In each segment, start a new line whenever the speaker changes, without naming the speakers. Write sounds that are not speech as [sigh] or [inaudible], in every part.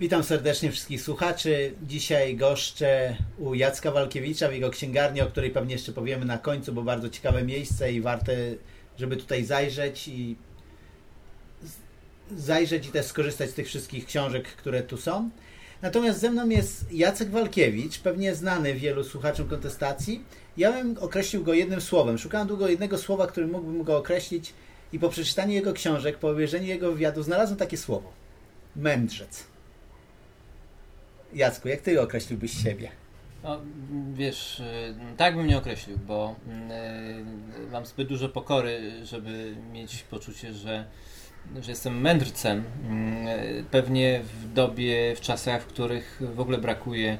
Witam serdecznie wszystkich słuchaczy. Dzisiaj goszczę u Jacka Walkiewicza w jego księgarni, o której pewnie jeszcze powiemy na końcu, bo bardzo ciekawe miejsce i warte, żeby tutaj zajrzeć i zajrzeć i też skorzystać z tych wszystkich książek, które tu są. Natomiast ze mną jest Jacek Walkiewicz, pewnie znany wielu słuchaczom kontestacji. Ja bym określił go jednym słowem. Szukałem długo jednego słowa, którym mógłbym go określić i po przeczytaniu jego książek, po obejrzeniu jego wywiadu znalazłem takie słowo. Mędrzec. Jacku, jak ty określiłbyś siebie?
No, wiesz, tak bym nie określił, bo y, mam zbyt dużo pokory, żeby mieć poczucie, że, że jestem mędrcem. Y, pewnie w dobie, w czasach, w których w ogóle brakuje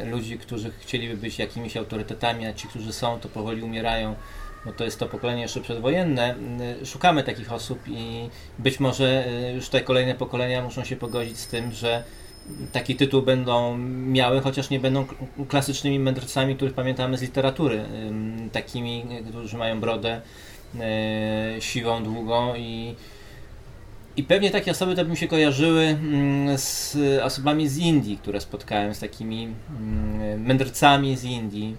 y, ludzi, którzy chcieliby być jakimiś autorytetami, a ci, którzy są, to powoli umierają bo to jest to pokolenie jeszcze przedwojenne, szukamy takich osób i być może już te kolejne pokolenia muszą się pogodzić z tym, że taki tytuł będą miały, chociaż nie będą klasycznymi mędrcami, których pamiętamy z literatury. Takimi, którzy mają brodę e, siwą, długą i i pewnie takie osoby to by mi się kojarzyły z osobami z Indii, które spotkałem, z takimi mędrcami z Indii,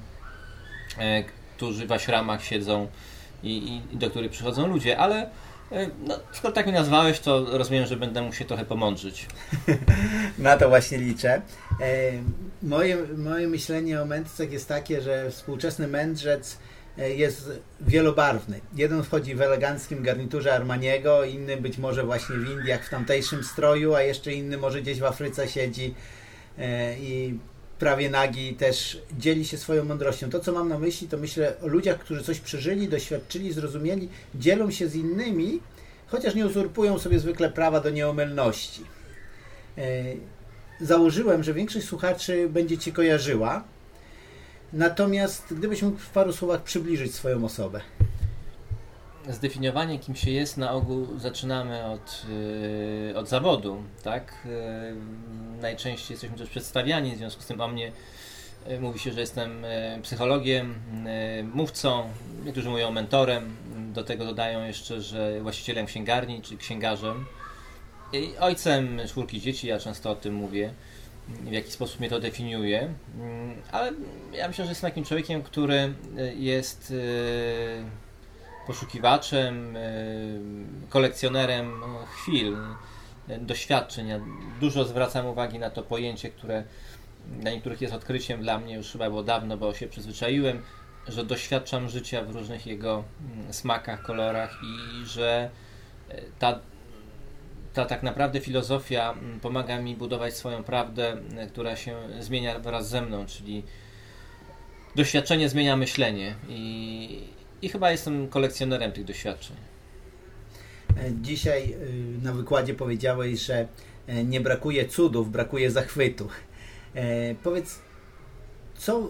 e, którzy w aśramach siedzą i, i do których przychodzą ludzie, ale no, skoro tak mnie nazwałeś, to rozumiem, że będę musiał trochę pomądrzyć. [laughs]
Na to właśnie liczę. E, moje, moje myślenie o mędrcach jest takie, że współczesny mędrzec e, jest wielobarwny. Jeden wchodzi w eleganckim garniturze Armaniego, inny być może właśnie w Indiach w tamtejszym stroju, a jeszcze inny może gdzieś w Afryce siedzi i prawie nagi też dzieli się swoją mądrością. To, co mam na myśli, to myślę o ludziach, którzy coś przeżyli, doświadczyli, zrozumieli, dzielą się z innymi, chociaż nie uzurpują sobie zwykle prawa do nieomylności. E, założyłem, że większość słuchaczy będzie Cię kojarzyła, natomiast gdybyś mógł w paru słowach przybliżyć swoją osobę
zdefiniowanie, kim się jest, na ogół zaczynamy od, yy, od zawodu, tak? Yy, najczęściej jesteśmy też przedstawiani, w związku z tym o mnie yy, mówi się, że jestem yy, psychologiem, yy, mówcą, niektórzy mówią mentorem, do tego dodają jeszcze, że właścicielem księgarni, czy księgarzem i ojcem czwórki dzieci, ja często o tym mówię w jaki sposób mnie to definiuje, mm, ale ja myślę, że jestem takim człowiekiem, który jest poszukiwaczem, kolekcjonerem chwil, doświadczeń. Ja dużo zwracam uwagi na to pojęcie, które dla niektórych jest odkryciem, dla mnie już chyba było dawno, bo się przyzwyczaiłem, że doświadczam życia w różnych jego mm, smakach, kolorach i że e, ta, ta tak naprawdę filozofia mm, pomaga mi budować swoją prawdę, e, która się zmienia wraz ze mną, czyli doświadczenie zmienia myślenie i, i chyba jestem kolekcjonerem tych doświadczeń.
E, dzisiaj e, na wykładzie powiedziałeś, że e, nie brakuje cudów, brakuje zachwytu. Powiedz, co,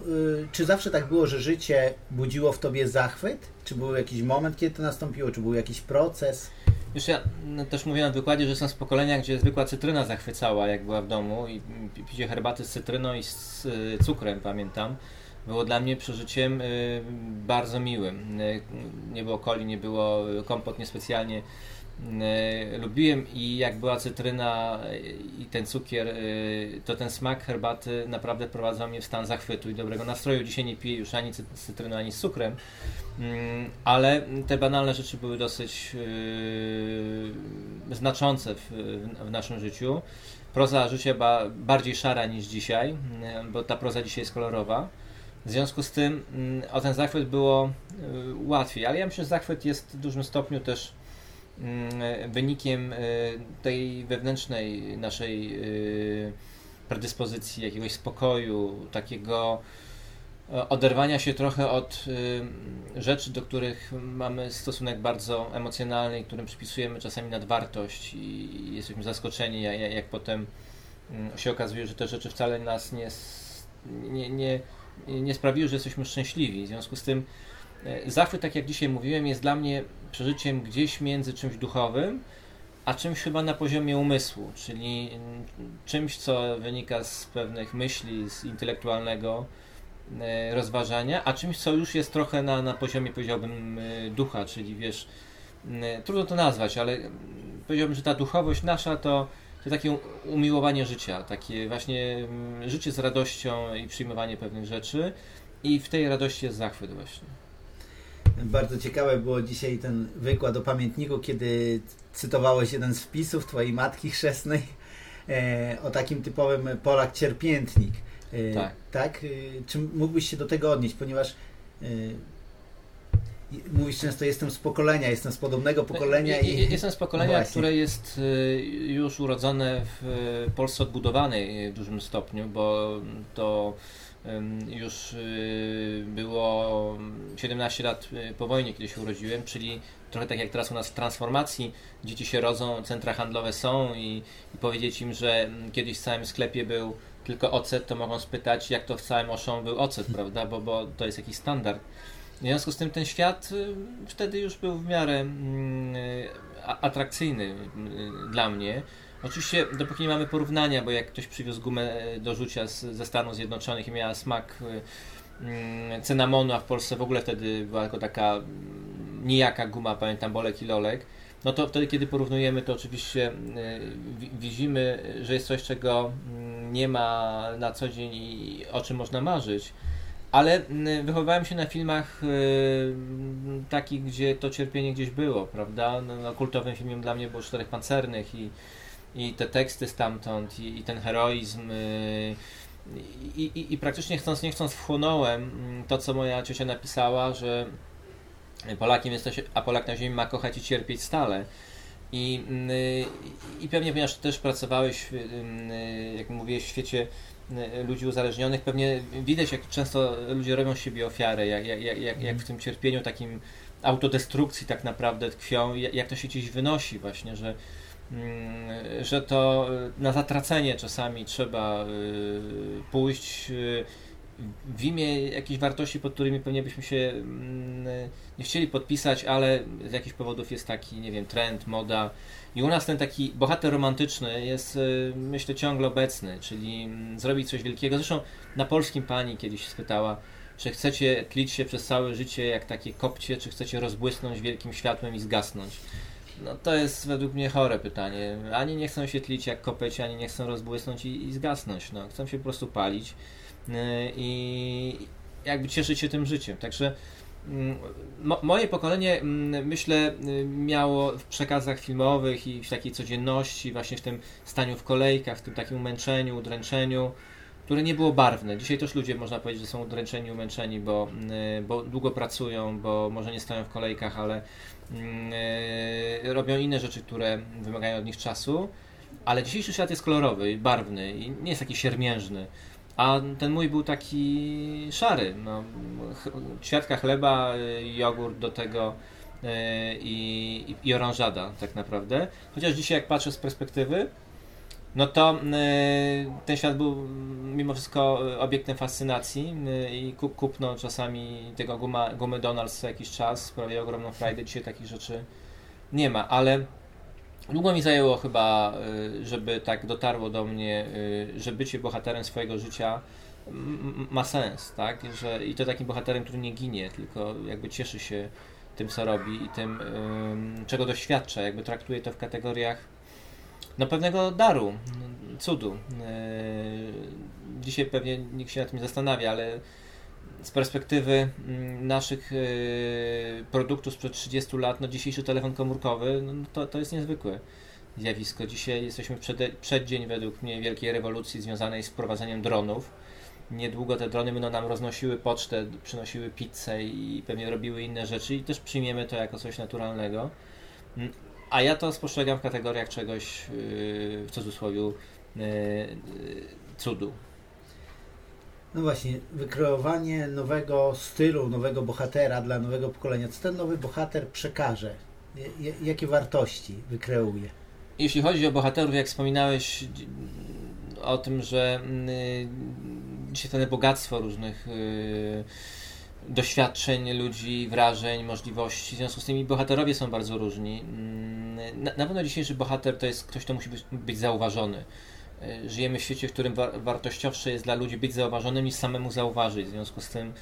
czy zawsze tak było, że życie budziło w tobie zachwyt? Czy był jakiś moment, kiedy to nastąpiło? Czy był jakiś proces?
Już ja no, też mówiłem na wykładzie, że jestem z pokolenia, gdzie zwykła cytryna zachwycała, jak była w domu i picie herbaty z cytryną i z cukrem, pamiętam było dla mnie przeżyciem y, bardzo miłym. Y, nie było coli, nie było kompot niespecjalnie y, lubiłem i jak była cytryna i ten cukier, to ten smak herbaty naprawdę wprowadzał mnie w stan zachwytu i dobrego nastroju. Dzisiaj nie piję już ani z cytryną, ani z cukrem, mm, ale te banalne rzeczy były dosyć znaczące w, w naszym życiu. Proza życia była bardziej szara niż dzisiaj, bo ta proza dzisiaj jest kolorowa. W związku z tym mm, o ten zachwyt było y, łatwiej, ale ja myślę, że zachwyt jest w dużym stopniu też mm, wynikiem y, tej wewnętrznej naszej y, predyspozycji, jakiegoś spokoju, takiego oderwania się trochę od rzeczy, do których mamy stosunek bardzo emocjonalny którym przypisujemy czasami nadwartość i jesteśmy zaskoczeni, jak, jak potem mm, się okazuje, że te rzeczy wcale nas nie, nie, nie nie sprawiły, że jesteśmy szczęśliwi. W związku z tym e, zachwyt, tak jak dzisiaj mówiłem, jest dla mnie przeżyciem gdzieś między czymś duchowym, a czymś chyba na poziomie umysłu, czyli mm, czymś, co wynika z pewnych myśli, z intelektualnego e, rozważania, a czymś, co już jest trochę na, na poziomie, powiedziałbym, e, ducha, czyli wiesz, trudno to nazwać, ale powiedziałbym, że ta duchowość nasza to to takie umiłowanie życia, takie właśnie mm, życie z radością i przyjmowanie pewnych rzeczy i w tej radości jest zachwyt właśnie.
Bardzo ciekawe było dzisiaj ten wykład o pamiętniku, kiedy cytowałeś jeden z wpisów twojej matki chrzestnej e, o takim typowym Polak cierpiętnik.
E, tak.
tak? E, czy mógłbyś się do tego odnieść, ponieważ e, mówisz często, jestem z pokolenia, jestem z podobnego pokolenia.
I... Jestem z pokolenia, no które jest y, już urodzone w Polsce odbudowanej w dużym stopniu, bo to już y, było 17 lat y, po wojnie, kiedy się urodziłem, czyli trochę tak jak teraz u nas w transformacji, dzieci się rodzą, centra handlowe są i, i powiedzieć im, że kiedyś w całym sklepie był tylko ocet, to mogą spytać, jak to w całym Oszą był ocet, [laughs] prawda, bo, bo to jest jakiś standard. W związku z tym ten świat y, wtedy już był w miarę mm, atrakcyjny y, dla mnie. Oczywiście, dopóki nie mamy porównania, bo jak ktoś przywiózł gumę e, do rzucia z, ze Stanów Zjednoczonych i miała smak y, mm, cynamonu, a w Polsce w ogóle wtedy była tylko taka mm, nijaka guma, pamiętam, bolek i lolek, no to wtedy, kiedy porównujemy, to oczywiście widzimy, że jest coś, czego nie ma na co dzień i o czym można marzyć ale mm, wychowałem się na filmach yy, takich, gdzie to cierpienie gdzieś było, prawda? No, no, kultowym filmem dla mnie było Czterech Pancernych i, i te teksty stamtąd, i, i ten heroizm. Yy, i, i, I praktycznie chcąc, nie chcąc, wchłonąłem mm, to, co moja ciocia napisała, że Polakiem jesteś, a Polak na ziemi ma kochać i cierpieć stale. I, i pewnie, ponieważ też pracowałeś, jak mówiłeś, w świecie Y, ludzi uzależnionych. Pewnie widać, jak często ludzie robią siebie ofiarę, jak, jak, jak, jak, w tym cierpieniu takim autodestrukcji tak naprawdę tkwią, jak to się gdzieś wynosi właśnie, że, mm, że to na zatracenie czasami trzeba y, pójść y, w imię jakichś wartości, pod którymi pewnie byśmy się mm, nie chcieli podpisać, ale z jakichś powodów jest taki, nie wiem, trend, moda. I u nas ten taki bohater romantyczny jest, y, myślę, ciągle obecny, czyli mm, zrobić coś wielkiego. Zresztą na polskim pani kiedyś spytała, czy chcecie tlić się przez całe życie jak takie kopcie, czy chcecie rozbłysnąć wielkim światłem i zgasnąć. No to jest według mnie chore pytanie. Ani nie chcą się tlić jak kopeć, ani nie chcą rozbłysnąć i, i zgasnąć. No, chcą się po prostu palić. Y, i jakby cieszyć się tym życiem. Także mm, Mo moje pokolenie, mm, myślę, y, miało w przekazach filmowych i w takiej codzienności, właśnie w tym staniu w kolejkach, w tym takim umęczeniu, udręczeniu, które nie było barwne. Dzisiaj też ludzie, można powiedzieć, że są udręczeni, umęczeni, bo, y, bo długo pracują, bo może nie stoją w kolejkach, ale robią inne rzeczy, które wymagają od nich czasu. Ale dzisiejszy świat jest kolorowy, barwny i nie jest taki siermiężny. A ten mój był taki szary. No, ćwiartka chleba, y, jogurt do tego y, i, i oranżada tak naprawdę. Chociaż dzisiaj jak patrzę z perspektywy, no to y, ten świat był mimo wszystko obiektem fascynacji i kupno czasami tego guma, gumy Donalds co jakiś czas sprawia ogromną frajdę. Dzisiaj takich rzeczy nie ma, ale Długo mi zajęło chyba, y, żeby tak dotarło do mnie, y, że bycie bohaterem swojego życia ma sens, tak? Że, I to takim bohaterem, który nie ginie, tylko jakby cieszy się tym, co robi i tym, czego doświadcza, jakby traktuje to w kategoriach no, pewnego daru, cudu. Y, dzisiaj pewnie nikt się nad tym nie zastanawia, ale z perspektywy mm, naszych y, produktów sprzed 30 lat, no dzisiejszy telefon komórkowy, no to, to jest niezwykłe zjawisko. Dzisiaj jesteśmy przed, przeddzień według mnie wielkiej rewolucji związanej z wprowadzeniem dronów. Niedługo te drony będą nam roznosiły pocztę, przynosiły pizzę i pewnie robiły inne rzeczy i też przyjmiemy to jako coś naturalnego. Mm, a ja to spostrzegam w kategoriach czegoś, y, w cudzysłowie, y, cudu.
No właśnie, wykreowanie nowego stylu, nowego bohatera dla nowego pokolenia. Co ten nowy bohater przekaże? Jakie wartości wykreuje?
Jeśli chodzi o bohaterów, jak wspominałeś o tym, że y, dzisiaj to bogactwo różnych y, doświadczeń ludzi, wrażeń, możliwości. W związku z tym bohaterowie są bardzo różni. Mm, na, na pewno dzisiejszy bohater to jest ktoś, kto musi być, być zauważony. E, żyjemy w świecie, w którym wartościowsze jest dla ludzi być zauważonym niż samemu zauważyć. W związku z tym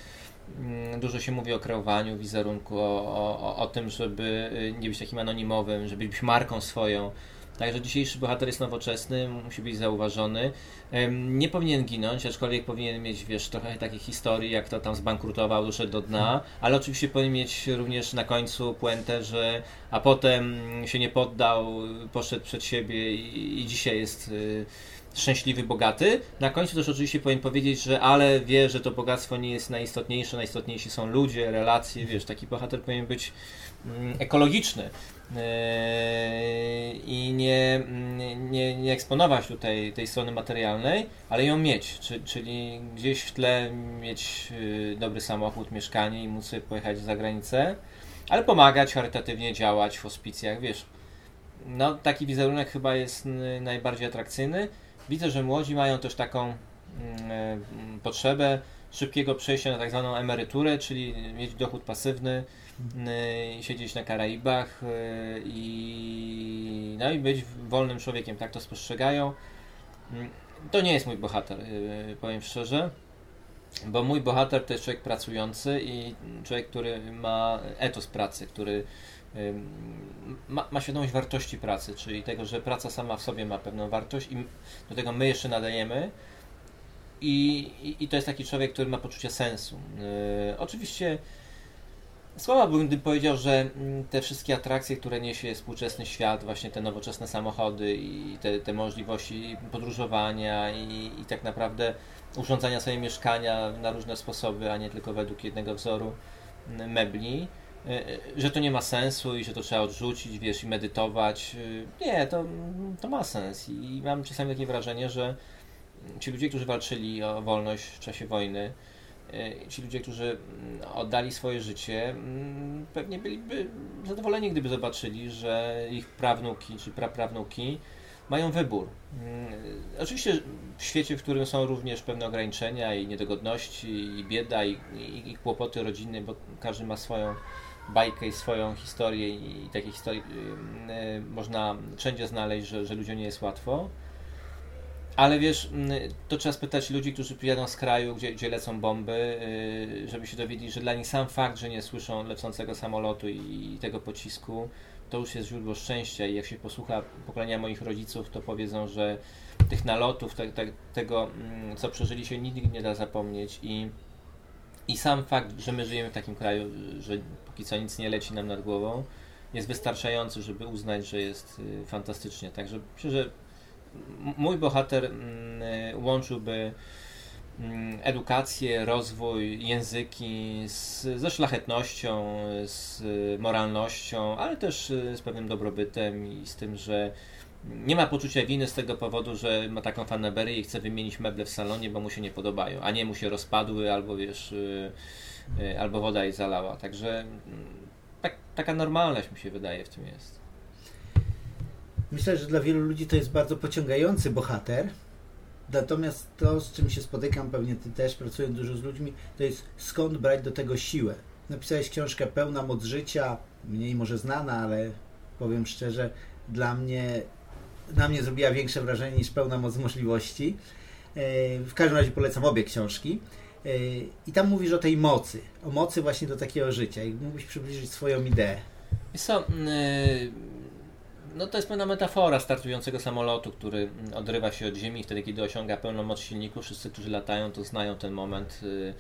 mm, dużo się mówi o kreowaniu wizerunku, o, o, o tym, żeby y, nie być takim anonimowym, żeby być marką swoją. Także dzisiejszy bohater jest nowoczesny, musi być zauważony. Nie powinien ginąć, aczkolwiek powinien mieć, wiesz, trochę takiej historii, jak to tam zbankrutował, doszedł do dna, ale oczywiście powinien mieć również na końcu puentę, że a potem się nie poddał, poszedł przed siebie i, i dzisiaj jest y, szczęśliwy, bogaty. Na końcu też oczywiście powinien powiedzieć, że ale wie, że to bogactwo nie jest najistotniejsze, najistotniejsi są ludzie, relacje, wiesz, taki bohater powinien być mm, ekologiczny. Yy, i nie, nie, nie eksponować tutaj tej strony materialnej, ale ją mieć, czyli gdzieś w tle mieć yy, dobry samochód, mieszkanie i móc sobie pojechać za granicę, ale pomagać, charytatywnie działać w hospicjach, wiesz. No, taki wizerunek chyba jest najbardziej atrakcyjny. Widzę, że młodzi mają też taką mm, potrzebę szybkiego przejścia na tak zwaną emeryturę, czyli mieć dochód pasywny, siedzieć na Karaibach y, i, no i być wolnym człowiekiem, tak to spostrzegają. Mm, to nie jest mój bohater, y, powiem szczerze, bo mój bohater to jest człowiek pracujący i człowiek, który ma etos pracy, który ma, ma świadomość wartości pracy, czyli tego, że praca sama w sobie ma pewną wartość i do tego my jeszcze nadajemy. I, i, i to jest taki człowiek, który ma poczucie sensu. Yy, oczywiście Słaba bym, powiedział, że mm, te wszystkie atrakcje, które niesie współczesny świat, właśnie te nowoczesne samochody i te, te możliwości podróżowania i, i tak naprawdę urządzania sobie mieszkania na różne sposoby, a nie tylko według jednego wzoru mm, mebli, y, y, że to nie ma sensu i że to trzeba odrzucić, wiesz, i medytować. Y, nie, to, to ma sens i mam czasami takie wrażenie, że ci ludzie, którzy walczyli o wolność w czasie wojny, ci ludzie, którzy mm, oddali swoje życie, mm, pewnie byliby zadowoleni, gdyby zobaczyli, że ich prawnuki czy praprawnuki mają wybór. Mm, oczywiście w świecie, w którym są również pewne ograniczenia i niedogodności, i bieda, i, i, i kłopoty rodziny, bo każdy ma swoją bajkę i swoją historię, i takie historie y, można wszędzie znaleźć, że, że ludziom nie jest łatwo ale wiesz, mm, to trzeba spytać ludzi, którzy przyjadą z kraju, gdzie, gdzie lecą bomby, y, żeby się dowiedzieć, że dla nich sam fakt, że nie słyszą lecącego samolotu i tego pocisku, to już jest źródło szczęścia. I jak się posłucha pokolenia moich rodziców, to powiedzą, że tych nalotów, te, te, tego, mm, co przeżyli się, nigdy nie da zapomnieć. I, I sam fakt, że my żyjemy w takim kraju, że póki co nic nie leci nam nad głową, jest wystarczający, żeby uznać, że jest y, fantastycznie. Także myślę, że mój bohater mm, łączyłby mm, edukację, rozwój, języki z, ze szlachetnością, z moralnością, ale też e, z pewnym dobrobytem i z tym, że nie ma poczucia winy z tego powodu, że ma taką fanaberię i chce wymienić meble w salonie, bo mu się nie podobają, a nie mu się rozpadły albo wiesz, e, albo woda jej zalała. Także mm, tak, taka normalność mi się wydaje w tym jest.
Myślę, że dla wielu ludzi to jest bardzo pociągający bohater. Natomiast to, z czym się spotykam, pewnie ty też pracując dużo z ludźmi, to jest skąd brać do tego siłę. Napisałeś książkę pełna moc życia, mniej może znana, ale powiem szczerze, dla mnie, na mnie zrobiła większe wrażenie niż pełna moc możliwości. E, w każdym razie polecam obie książki. E, I tam mówisz o tej mocy, o mocy właśnie do takiego życia. I mógłbyś przybliżyć swoją ideę.
Co, no to jest pewna metafora startującego samolotu, który odrywa się od ziemi wtedy, kiedy osiąga pełną moc silników. Wszyscy, którzy latają, to znają ten moment. Y,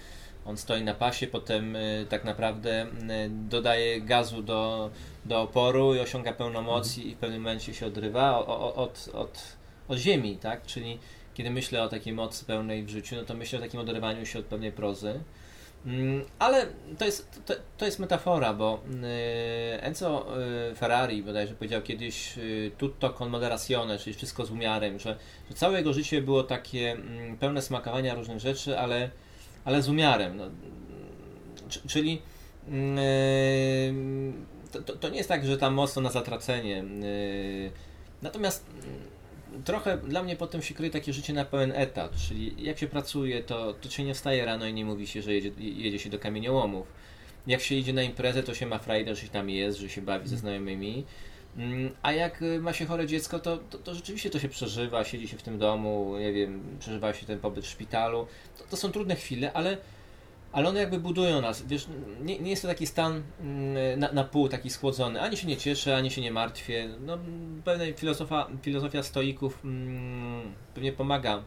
on stoi na pasie, potem y, tak naprawdę y, dodaje gazu do, do oporu i osiąga pełną moc i w pewnym momencie się odrywa od, od, od ziemi, tak? Czyli kiedy myślę o takiej mocy pełnej w życiu, no to myślę o takim odrywaniu się od pewnej prozy. Mm, ale to jest, to, to jest metafora, bo y, Enzo y, Ferrari bodajże powiedział kiedyś y, tutto con moderazione, czyli wszystko z umiarem, że, że całe jego życie było takie mm, pełne smakowania różnych rzeczy, ale, ale z umiarem. No, czyli to, to, to, nie jest tak, że tam mocno na zatracenie. Natomiast trochę dla mnie potem się kryje takie życie na pełen etat, czyli jak się pracuje, to, to się nie wstaje rano i nie mówi się, że jedzie, jedzie się do kamieniołomów. Jak się idzie na imprezę, to się ma frajdę, że się tam jest, że się bawi ze mhm. znajomymi. Mm, a jak y, ma się chore dziecko, to, to, to, rzeczywiście to się przeżywa, siedzi się w tym domu, nie wiem, przeżywa się ten pobyt w szpitalu. To, to są trudne chwile, ale ale one jakby budują nas. Wiesz, nie, nie jest to taki stan mm, na, na pół taki schłodzony. Ani się nie cieszę, ani się nie martwię. No, pewna filozofia, filozofia stoików mm, pewnie pomaga,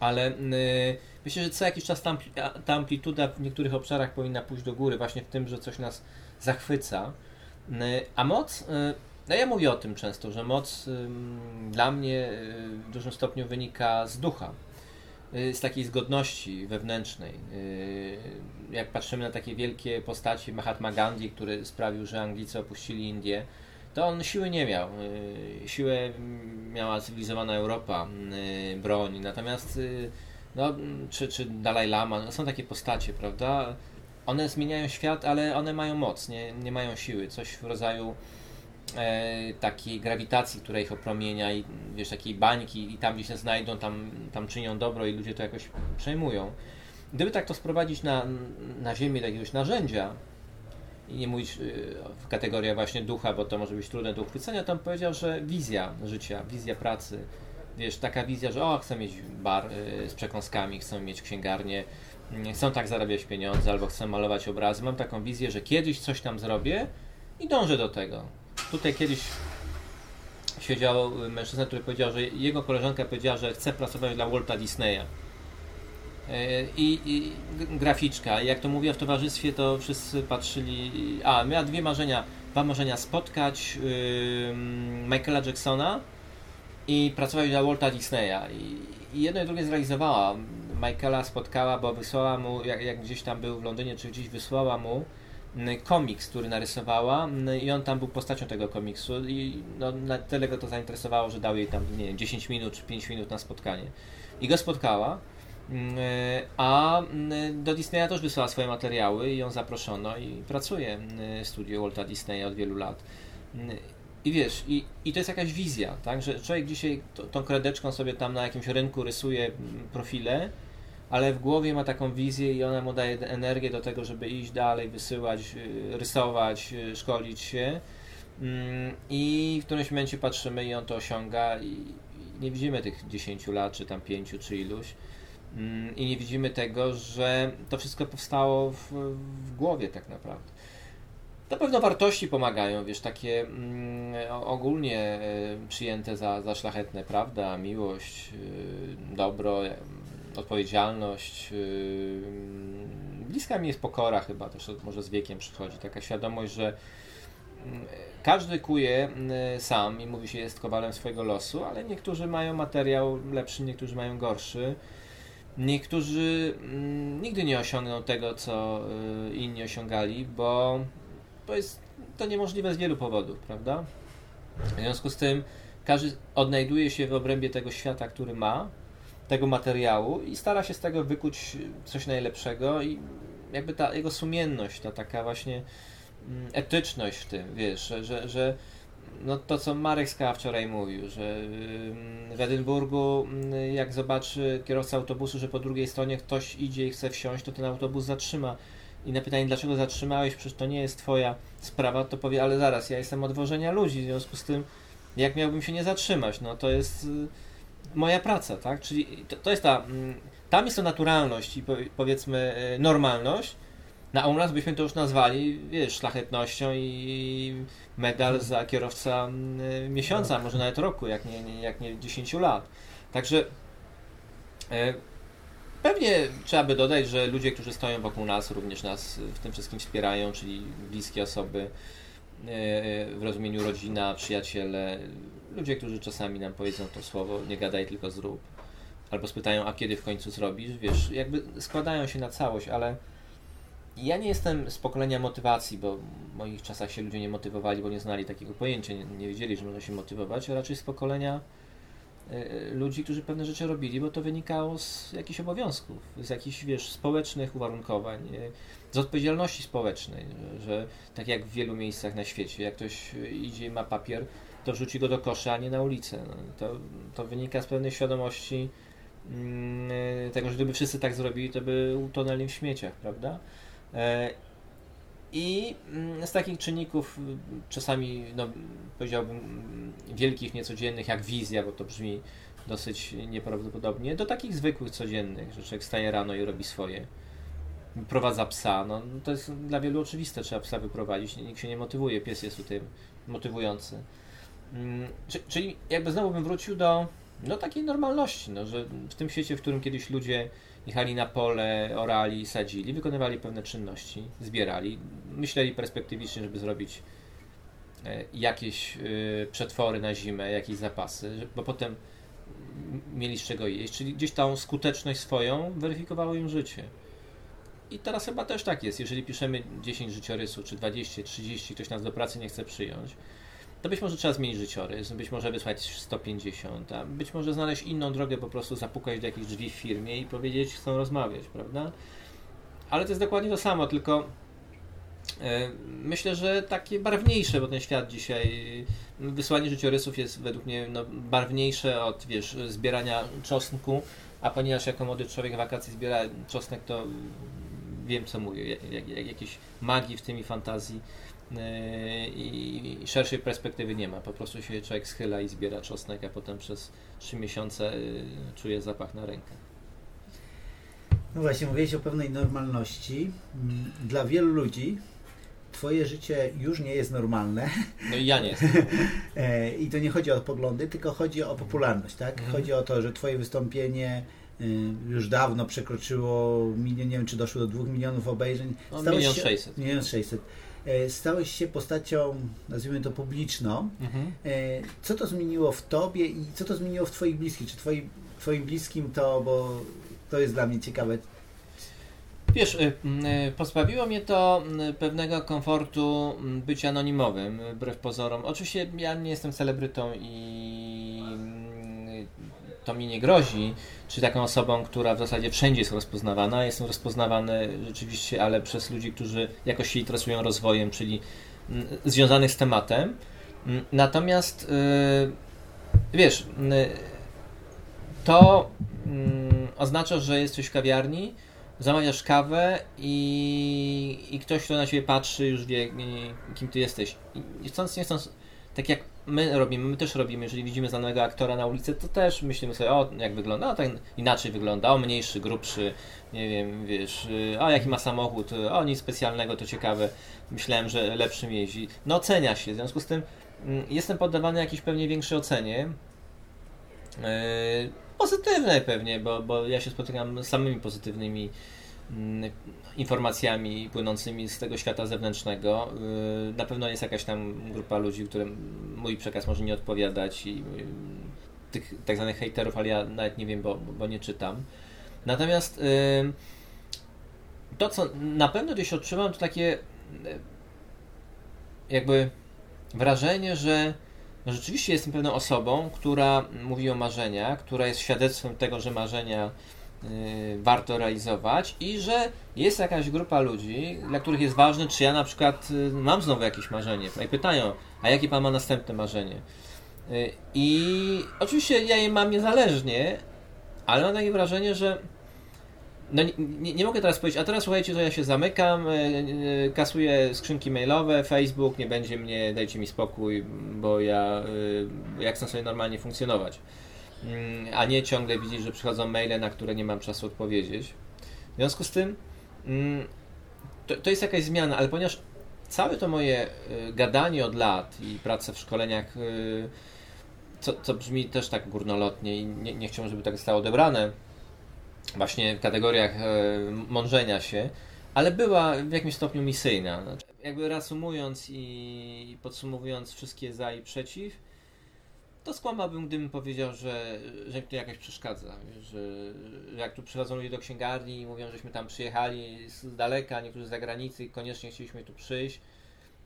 ale y, myślę, że co jakiś czas ta, ta amplituda w niektórych obszarach powinna pójść do góry, właśnie w tym, że coś nas zachwyca. Y, a moc, y, no ja mówię o tym często, że moc dla mnie w dużym stopniu wynika z ducha Y, z takiej zgodności wewnętrznej. Y, jak patrzymy na takie wielkie postaci Mahatma Gandhi, który sprawił, że Anglicy opuścili Indię, to on siły nie miał. Y, siłę miała cywilizowana Europa, broń. Natomiast no, czy, czy Dalai Lama, no są takie postacie, prawda? One zmieniają świat, ale one mają moc, nie, nie mają siły. Coś w rodzaju takiej grawitacji, która ich opromienia i wiesz, takiej bańki i tam gdzie się znajdą, tam, tam czynią dobro i ludzie to jakoś przejmują. Gdyby tak to sprowadzić na, na ziemię do jakiegoś narzędzia i nie mówić y, w kategoriach właśnie ducha, bo to może być trudne do uchwycenia, to bym powiedział, że wizja życia, wizja pracy, wiesz, taka wizja, że o, chcę mieć bar y, z przekąskami, chcę mieć księgarnię, chcę tak zarabiać pieniądze albo chcę malować obrazy. Mam taką wizję, że kiedyś coś tam zrobię i dążę do tego. Tutaj kiedyś siedział mężczyzna, który powiedział, że jego koleżanka powiedziała, że chce pracować dla Walta Disneya. E, I, i graficzka. Jak to mówię w towarzystwie, to wszyscy patrzyli. A, miała dwie marzenia. Dwa marzenia spotkać yy, Michaela Jacksona i pracować dla Walta Disneya. I, I jedno i drugie zrealizowała. Michaela spotkała, bo wysłała mu, jak, jak gdzieś tam był w Londynie, czy gdzieś wysłała mu komiks, który narysowała i on tam był postacią tego komiksu i no, na tyle go to zainteresowało, że dał jej tam, nie wiem, 10 minut czy 5 minut na spotkanie. I go spotkała, a do Disneya też wysłała swoje materiały i ją zaproszono i pracuje w studiu Walta Disneya od wielu lat. I wiesz, i, i to jest jakaś wizja, tak, że człowiek dzisiaj tą kredeczką sobie tam na jakimś rynku rysuje profile, ale w głowie ma taką wizję i ona mu daje energię do tego, żeby iść dalej, wysyłać, y, rysować, y, szkolić się. Mm, I w którymś momencie patrzymy i on to osiąga i nie widzimy tych 10 lat, czy tam 5, czy iluś. Mm, I nie widzimy tego, że to wszystko powstało w, w głowie tak naprawdę. Na pewno wartości pomagają, wiesz, takie mm, ogólnie e, przyjęte za, za szlachetne, prawda? Miłość, y, dobro, odpowiedzialność. Yy, bliska mi jest pokora chyba, też może z wiekiem przychodzi, taka świadomość, że mm, każdy kuje mm, sam i mówi się jest kowalem swojego losu, ale niektórzy mają materiał lepszy, niektórzy mają gorszy. Niektórzy mm, nigdy nie osiągną tego, co y, inni osiągali, bo to jest to niemożliwe z wielu powodów, prawda? W związku z tym każdy odnajduje się w obrębie tego świata, który ma, tego materiału i stara się z tego wykuć coś najlepszego i jakby ta jego sumienność, ta taka właśnie mm, etyczność w tym, wiesz, że, że, no to co Marek Skała wczoraj mówił, że w Edynburgu mm, jak zobaczy kierowca autobusu, że po drugiej stronie ktoś idzie i chce wsiąść, to ten autobus zatrzyma. I na pytanie, dlaczego zatrzymałeś, przecież to nie jest twoja sprawa, to powie, ale zaraz, ja jestem od wożenia ludzi, w związku z tym, jak miałbym się nie zatrzymać, no to jest moja praca, tak? Czyli to, to jest ta, mm, tam jest to naturalność i powiedzmy e, normalność, na u nas byśmy to już nazwali, wiesz, szlachetnością i medal za kierowca mm, miesiąca, może nawet roku, jak nie, nie, jak nie 10 lat. Także e, pewnie trzeba by dodać, że ludzie, którzy stoją wokół nas, również nas w tym wszystkim wspierają, czyli bliskie osoby e, w rozumieniu rodzina, przyjaciele, ludzie, którzy czasami nam powiedzą to słowo, nie gadaj, tylko zrób. Albo spytają, a kiedy w końcu zrobisz, wiesz, jakby składają się na całość, ale ja nie jestem z pokolenia motywacji, bo w moich czasach się ludzie nie motywowali, bo nie znali takiego pojęcia, nie, nie wiedzieli, że można się motywować, a raczej z pokolenia y, ludzi, którzy pewne rzeczy robili, bo to wynikało z jakichś obowiązków, z jakichś, wiesz, społecznych uwarunkowań, y, z odpowiedzialności społecznej, że tak jak w wielu miejscach na świecie, jak ktoś idzie i ma papier, to wrzuci go do kosza, a nie na ulicę. No, to, to wynika z pewnej świadomości mm, tego, że gdyby wszyscy tak zrobili, to by utonęli w śmieciach, prawda? E, I mm, z takich czynników, czasami no, powiedziałbym wielkich, niecodziennych, jak wizja, bo to brzmi dosyć nieprawdopodobnie, do takich zwykłych, codziennych, że człowiek staje rano i robi swoje. prowadza psa. No, to jest dla wielu oczywiste, trzeba psa wyprowadzić. Nikt się nie motywuje, pies jest tutaj motywujący. Mm, czyli jakby znowu bym wrócił do no, takiej normalności, no, że w tym świecie, w którym kiedyś ludzie jechali na pole, orali, sadzili, wykonywali pewne czynności, zbierali, myśleli perspektywicznie, żeby zrobić e, jakieś e, przetwory na zimę, jakieś zapasy, bo potem mieli z czego jeść, czyli gdzieś tą skuteczność swoją weryfikowało im życie. I teraz chyba też tak jest. Jeżeli piszemy 10 życiorysów, czy 20, 30, ktoś nas do pracy nie chce przyjąć, to być może trzeba zmienić życiorys, być może wysłać 150, a być może znaleźć inną drogę, po prostu zapukać do jakichś drzwi w firmie i powiedzieć, chcą rozmawiać, prawda? Ale to jest dokładnie to samo, tylko e, myślę, że takie barwniejsze, bo ten świat dzisiaj, wysłanie życiorysów jest według mnie no, barwniejsze od, wiesz, zbierania czosnku, a ponieważ jako młody człowiek wakacji zbiera czosnek, to wiem co mówię, jak, jak, jak jakieś magii w tym i fantazji i szerszej perspektywy nie ma. Po prostu się człowiek schyla i zbiera czosnek, a potem przez 3 miesiące yy, czuje zapach na rękę.
No właśnie, mówiłeś o pewnej normalności. Mm, dla wielu ludzi Twoje życie już nie jest normalne.
No i ja nie jestem. [laughs]
E, I to nie chodzi o poglądy, tylko chodzi o popularność, tak? Mhm. Chodzi o to, że Twoje wystąpienie Y, już dawno przekroczyło milion, nie wiem czy doszło do dwóch milionów obejrzeń.
No, milion sześćset.
Milion sześćset. E, stałeś się postacią, nazwijmy to publiczną. Mhm. E, co to zmieniło w tobie i co to zmieniło w twoich bliskich? Czy twoi, twoim bliskim to, bo to jest dla mnie ciekawe.
Wiesz, y, y, pozbawiło mnie to pewnego komfortu być anonimowym, wbrew pozorom. Oczywiście ja nie jestem celebrytą i to mi nie grozi, czy taką osobą, która w zasadzie wszędzie jest rozpoznawana. Jestem rozpoznawany rzeczywiście, ale przez ludzi, którzy jakoś się interesują rozwojem, czyli mm, związanych z tematem. Mm, natomiast yy, wiesz, yy, to yy, oznacza, że jesteś w kawiarni, zamawiasz kawę i, i ktoś, kto na ciebie patrzy, już wie, kim ty jesteś. I chcąc, nie chcąc, tak jak my robimy, my też robimy, jeżeli widzimy znanego aktora na ulicy, to też myślimy sobie, o, jak wygląda, o, tak inaczej wygląda, o, mniejszy, grubszy, nie wiem, wiesz, o, jaki ma samochód, o, nic specjalnego, to ciekawe, myślałem, że lepszym jeździ. No, ocenia się, w związku z tym mm, jestem poddawany jakiejś pewnie większej ocenie, yy, pozytywnej pewnie, bo, bo ja się spotykam z samymi pozytywnymi informacjami płynącymi z tego świata zewnętrznego. Y, na pewno jest jakaś tam grupa ludzi, którym mój przekaz może nie odpowiadać i y, tych tak zwanych haterów, ale ja nawet nie wiem, bo, bo nie czytam. Natomiast y, to, co na pewno gdzieś odczuwam, to takie jakby wrażenie, że rzeczywiście jestem pewną osobą, która mówi o marzeniach, która jest świadectwem tego, że marzenia warto realizować i że jest jakaś grupa ludzi, dla których jest ważne, czy ja na przykład y, mam znowu jakieś marzenie. I pytają, a jakie pan ma następne marzenie? Y, I oczywiście ja je mam niezależnie, ale mam takie wrażenie, że no nie, nie, nie, mogę teraz powiedzieć, a teraz słuchajcie, że ja się zamykam, kasuję skrzynki mailowe, Facebook, nie będzie mnie, dajcie mi spokój, bo ja, ja chcę sobie normalnie funkcjonować. Mm, a nie ciągle widzieć, że przychodzą maile, na które nie mam czasu odpowiedzieć. W związku z tym mm, to, to jest jakaś zmiana, ale ponieważ całe to moje y, gadanie od lat i praca w szkoleniach, y, co, co brzmi też tak górnolotnie i nie, nie chciałbym, żeby tak zostało odebrane, właśnie w kategoriach y, mążenia się, ale była w jakimś stopniu misyjna. Jakby reasumując i podsumowując wszystkie za i przeciw, to skłamałbym, gdybym powiedział, że, że mi to jakaś przeszkadza. Że, że jak tu przychodzą ludzie do księgarni i mówią, żeśmy tam przyjechali z daleka, niektórzy z zagranicy i koniecznie chcieliśmy tu przyjść,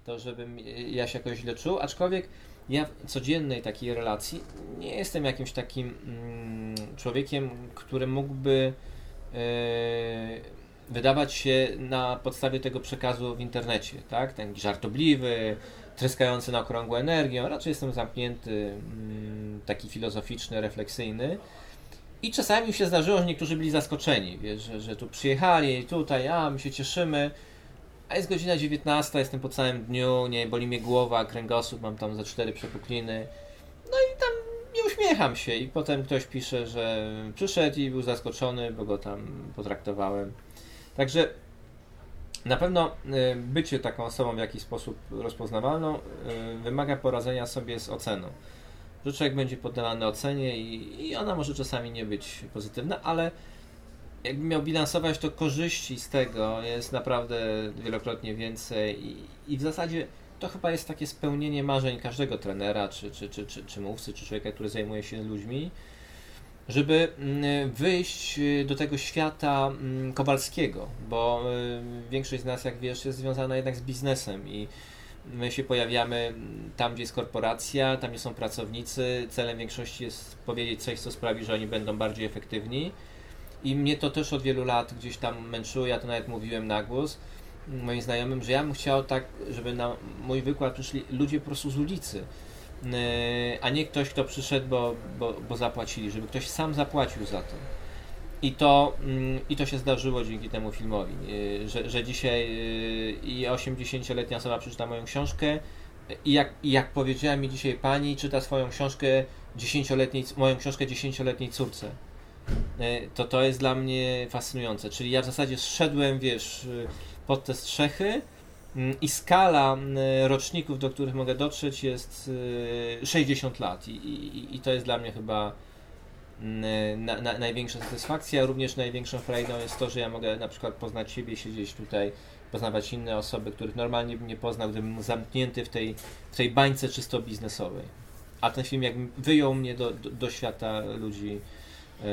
to żebym ja się jakoś źle czuł. Aczkolwiek ja w codziennej takiej relacji nie jestem jakimś takim mm, człowiekiem, który mógłby yy, wydawać się na podstawie tego przekazu w internecie, tak? Ten żartobliwy, tryskający na okrągłą energią, raczej jestem zamknięty, mm, taki filozoficzny, refleksyjny. I czasami mi się zdarzyło, że niektórzy byli zaskoczeni, wiesz, że, że tu przyjechali, tutaj, a my się cieszymy, a jest godzina 19, jestem po całym dniu, nie boli mnie głowa, kręgosłup, mam tam za cztery przepukliny. No i tam nie uśmiecham się i potem ktoś pisze, że przyszedł i był zaskoczony, bo go tam potraktowałem. Także Na pewno y, bycie taką osobą w jakiś sposób rozpoznawalną y, wymaga poradzenia sobie z oceną. Człowiek będzie poddawany ocenie i, i ona może czasami nie być pozytywna, ale jakby miał bilansować, to korzyści z tego jest naprawdę wielokrotnie więcej i, i w zasadzie to chyba jest takie spełnienie marzeń każdego trenera, czy, czy, czy, czy, czy mówcy, czy człowieka, który zajmuje się ludźmi, żeby mm, wyjść do tego świata mm, Kowalskiego, bo y, większość z nas, jak wiesz, jest związana jednak z biznesem i my się pojawiamy tam, gdzie jest korporacja, tam, gdzie są pracownicy. Celem większości jest powiedzieć coś, co sprawi, że oni będą bardziej efektywni. I mnie to też od wielu lat gdzieś tam męczyło, ja to nawet mówiłem na głos moim znajomym, że ja bym chciał tak, żeby na mój wykład przyszli ludzie po prostu z ulicy, a nie ktoś, kto przyszedł, bo, bo, bo zapłacili, żeby ktoś sam zapłacił za to. I to, mm, I to się zdarzyło dzięki temu filmowi, yy, że, że dzisiaj yy, i 80-letnia osoba przeczyta moją książkę i jak, jak powiedziała mi dzisiaj pani, czyta swoją książkę dziesięcioletniej, moją książkę dziesięcioletniej córce. To to jest dla mnie fascynujące. Czyli ja w zasadzie zszedłem, wiesz, pod te strzechy i skala mm, roczników, do których mogę dotrzeć jest 60 y, lat i, i, i to jest dla mnie chyba mm, na, na, największa satysfakcja, również największą frajdą jest to, że ja mogę na przykład poznać siebie, siedzieć tutaj, poznawać inne osoby, których normalnie bym nie poznał, gdybym zamknięty w tej, w tej bańce czysto biznesowej. A ten film jakby wyjął mnie do, do, do świata ludzi yy,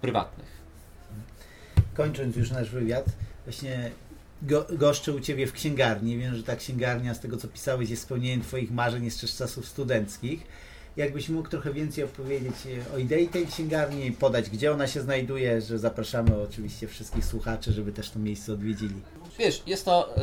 prywatnych.
Kończąc już nasz wywiad, właśnie go, goszczę u Ciebie w księgarni. Wiem, że ta księgarnia, z tego co pisałeś, jest spełnieniem Twoich marzeń jeszcze z czasów studenckich. Jakbyś mógł trochę więcej opowiedzieć o idei tej księgarni podać, gdzie ona się znajduje, że zapraszamy oczywiście wszystkich słuchaczy, żeby też to miejsce odwiedzili.
Wiesz, jest to y,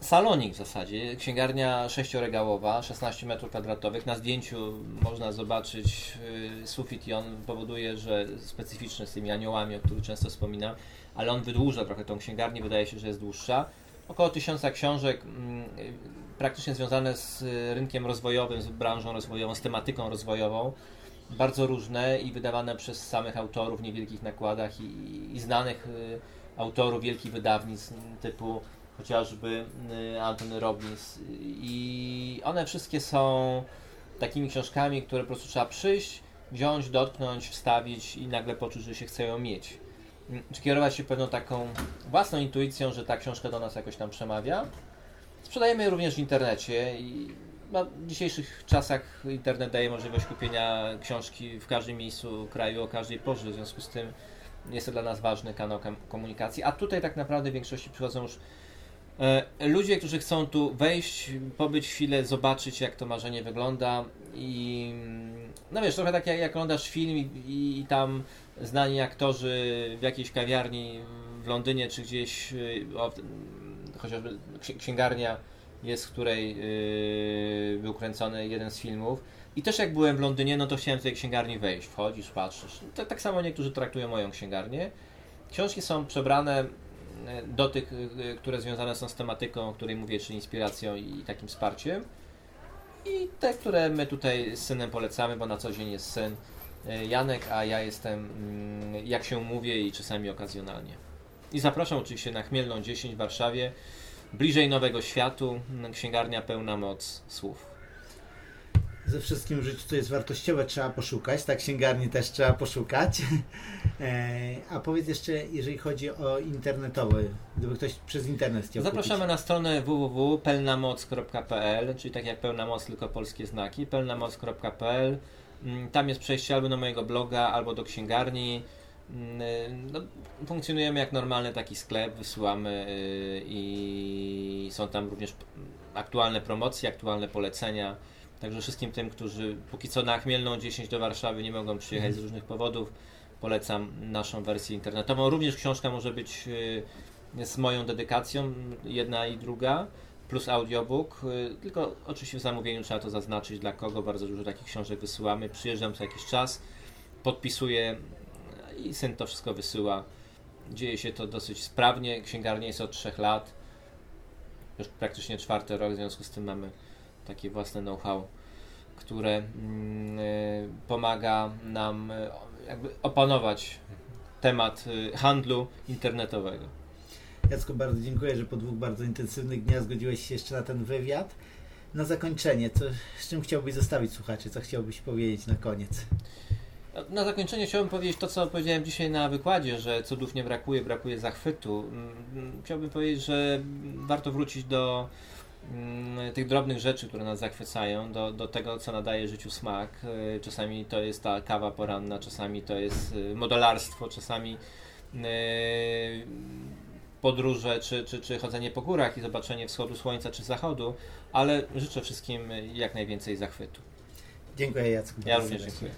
salonik w zasadzie, księgarnia sześcioregałowa, 16 m2. Na zdjęciu można zobaczyć y, sufit i on powoduje, że specyficzny z tymi aniołami, o których często wspominam, ale on wydłuża trochę tą księgarnię, wydaje się, że jest dłuższa. Około tysiąca książek mm, praktycznie związane z rynkiem rozwojowym, z branżą rozwojową, z tematyką rozwojową. Bardzo różne i wydawane przez samych autorów w niewielkich nakładach i, i znanych y, autorów wielkich wydawnictw typu chociażby y, Anthony Robbins. I one wszystkie są takimi książkami, które po prostu trzeba przyjść, wziąć, dotknąć, wstawić i nagle poczuć, że się chce ją mieć czy kierować się pewną taką własną intuicją, że ta książka do nas jakoś tam przemawia. Sprzedajemy je również w internecie i no, w dzisiejszych czasach internet daje możliwość kupienia książki w każdym miejscu kraju o każdej porze, w związku z tym jest to dla nas ważny kanał komunikacji. A tutaj tak naprawdę w większości przychodzą już ludzie, którzy chcą tu wejść, pobyć chwilę, zobaczyć jak to marzenie wygląda i no wiesz, trochę tak jak, jak oglądasz film i, i, i tam znani aktorzy w jakiejś kawiarni w Londynie czy gdzieś, y, o, chociażby księgarnia jest, w której yy, był kręcony jeden z filmów. I też jak byłem w Londynie, no to chciałem w tej księgarni wejść, wchodzisz, patrzysz. To, tak samo niektórzy traktują moją księgarnię. Książki są przebrane do tych, które związane są z tematyką, o której mówię, czyli inspiracją i takim wsparciem. I te, które my tutaj z synem polecamy, bo na co dzień jest syn, E, Janek, a ja jestem, mm, jak się mówię, i czasami okazjonalnie. I zapraszam oczywiście na Chmielną 10 w Warszawie, bliżej Nowego Światu, księgarnia pełna moc słów.
Ze wszystkim w życiu, co jest wartościowe, trzeba poszukać. Tak, księgarni też trzeba poszukać. [laughs] E, a powiedz jeszcze, jeżeli chodzi o internetowe, gdyby ktoś przez internet chciał
Zapraszamy
kupić.
na stronę www.pelnamoc.pl, czyli tak jak pełna moc, tylko polskie znaki, pelnamoc.pl Mm, tam jest przejście albo do mojego bloga, albo do księgarni. Mm, y, no, funkcjonujemy jak normalny taki sklep, wysyłamy y, i są tam również aktualne promocje, aktualne polecenia. Także wszystkim tym, którzy póki co na Chmielną 10 do Warszawy nie mogą przyjechać z różnych powodów, polecam naszą wersję internetową. Również książka może być y, z moją dedykacją, jedna i druga plus audiobook, y, tylko oczywiście w zamówieniu trzeba to zaznaczyć dla kogo, bardzo dużo takich książek wysyłamy, przyjeżdżam co jakiś czas, podpisuję i syn to wszystko wysyła. Dzieje się to dosyć sprawnie, księgarnia jest od 3 lat, już praktycznie czwarty rok, w związku z tym mamy takie własne know-how, które mm, y, pomaga nam y, jakby opanować temat handlu internetowego.
Jacku, bardzo dziękuję, że po dwóch bardzo intensywnych dniach zgodziłeś się jeszcze na ten wywiad. Na zakończenie, co, z czym chciałbyś zostawić słuchaczy? Co chciałbyś powiedzieć na koniec?
Na zakończenie chciałbym powiedzieć to, co powiedziałem dzisiaj na wykładzie, że cudów nie brakuje, brakuje zachwytu. Mm, chciałbym powiedzieć, że warto wrócić do mm, tych drobnych rzeczy, które nas zachwycają, do, do tego, co nadaje życiu smak. Y, czasami to jest ta kawa poranna, czasami to jest y, modelarstwo, czasami y, podróże, czy, czy, czy chodzenie po górach i zobaczenie wschodu słońca, czy zachodu, ale życzę wszystkim jak najwięcej zachwytu.
Dziękuję Jacku.
Ja również dziękuję.